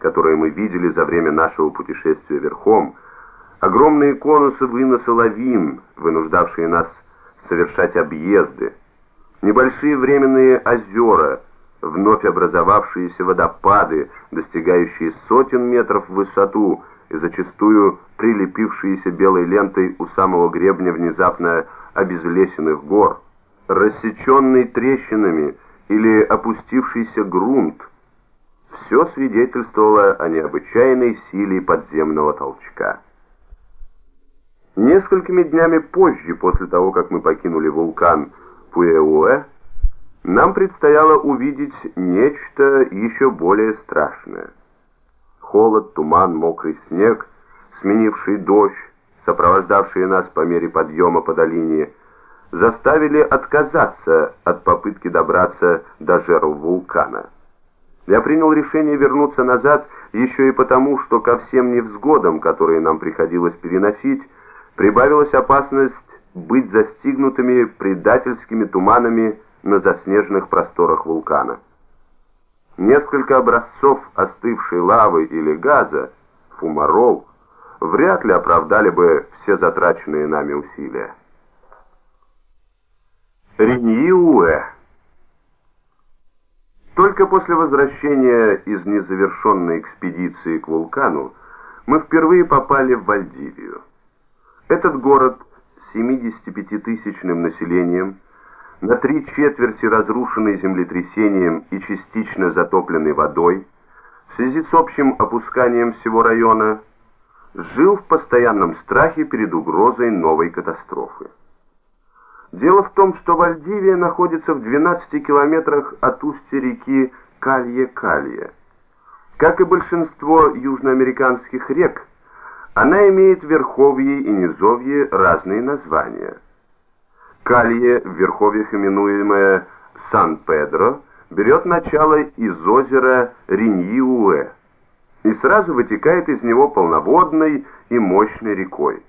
которые мы видели за время нашего путешествия верхом, огромные конусы выноса лавин, вынуждавшие нас совершать объезды, небольшие временные озера, вновь образовавшиеся водопады, достигающие сотен метров в высоту и зачастую прилепившиеся белой лентой у самого гребня внезапно обезлесенных гор, рассеченный трещинами или опустившийся грунт, все свидетельствовало о необычайной силе подземного толчка. Несколькими днями позже, после того, как мы покинули вулкан Пуэуэ, нам предстояло увидеть нечто еще более страшное. Холод, туман, мокрый снег, сменивший дождь, сопровождавшие нас по мере подъема по долине, заставили отказаться от попытки добраться до жерл вулкана. Я принял решение вернуться назад еще и потому, что ко всем невзгодам, которые нам приходилось переносить, прибавилась опасность быть застигнутыми предательскими туманами на заснеженных просторах вулкана. Несколько образцов остывшей лавы или газа, фумарол, вряд ли оправдали бы все затраченные нами усилия. Риньюэ Только после возвращения из незавершенной экспедиции к вулкану мы впервые попали в Вальдивию. Этот город с 75-тысячным населением, на три четверти разрушенный землетрясением и частично затопленный водой, в связи с общим опусканием всего района, жил в постоянном страхе перед угрозой новой катастрофы. Дело в том, что Вальдивия находится в 12 километрах от устья реки Калье-Калье. Как и большинство южноамериканских рек, она имеет верховье и низовье разные названия. Калье, в верховьях именуемое Сан-Педро, берет начало из озера Риньиуэ и сразу вытекает из него полноводной и мощной рекой.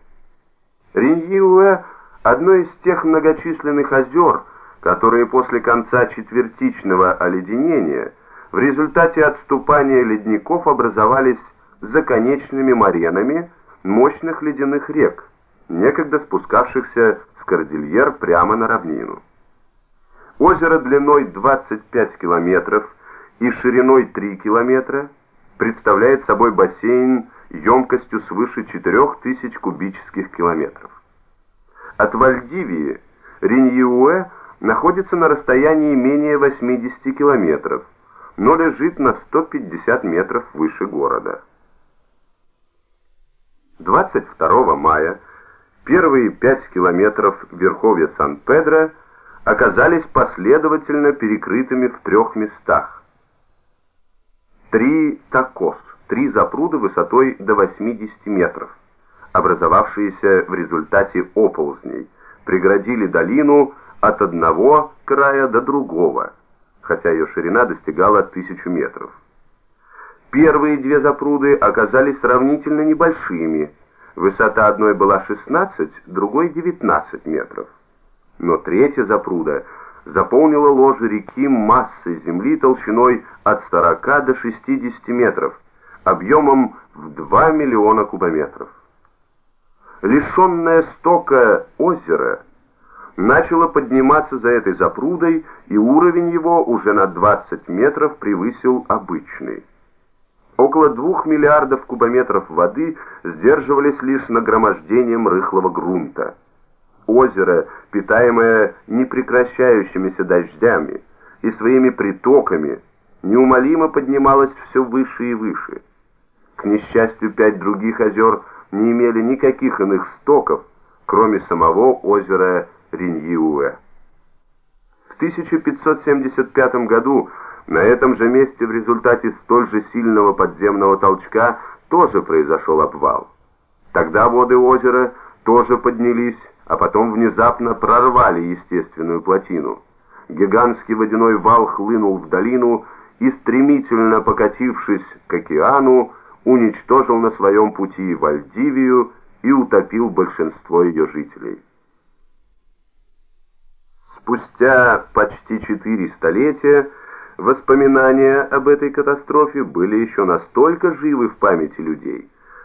Риньиуэ – одно из тех многочисленных озер, которые после конца четвертичного оледенения в результате отступания ледников образовались законечными моренами мощных ледяных рек, некогда спускавшихся с кордильер прямо на равнину. Озеро длиной 25 километров и шириной 3 километра – представляет собой бассейн емкостью свыше 4000 кубических километров. От Вальдивии Риньюэ находится на расстоянии менее 80 километров, но лежит на 150 метров выше города. 22 мая первые 5 километров верховья Сан-Педро оказались последовательно перекрытыми в трех местах три такос, три запруда высотой до 80 метров, образовавшиеся в результате оползней, преградили долину от одного края до другого, хотя ее ширина достигала тысячу метров. Первые две запруды оказались сравнительно небольшими, высота одной была 16, другой 19 метров. Но третья запруда – заполнила ложе реки массой земли толщиной от 40 до 60 метров, объемом в 2 миллиона кубометров. Лишенное стока озеро начало подниматься за этой запрудой, и уровень его уже на 20 метров превысил обычный. Около двух миллиардов кубометров воды сдерживались лишь нагромождением рыхлого грунта озеро, питаемое непрекращающимися дождями и своими притоками, неумолимо поднималось все выше и выше. К несчастью, пять других озер не имели никаких иных стоков, кроме самого озера Риньюэ. В 1575 году на этом же месте в результате столь же сильного подземного толчка тоже произошел обвал. Тогда воды озера тоже поднялись, а потом внезапно прорвали естественную плотину. Гигантский водяной вал хлынул в долину и, стремительно покатившись к океану, уничтожил на своем пути Вальдивию и утопил большинство ее жителей. Спустя почти четыре столетия Воспоминания об этой катастрофе были еще настолько живы в памяти людей,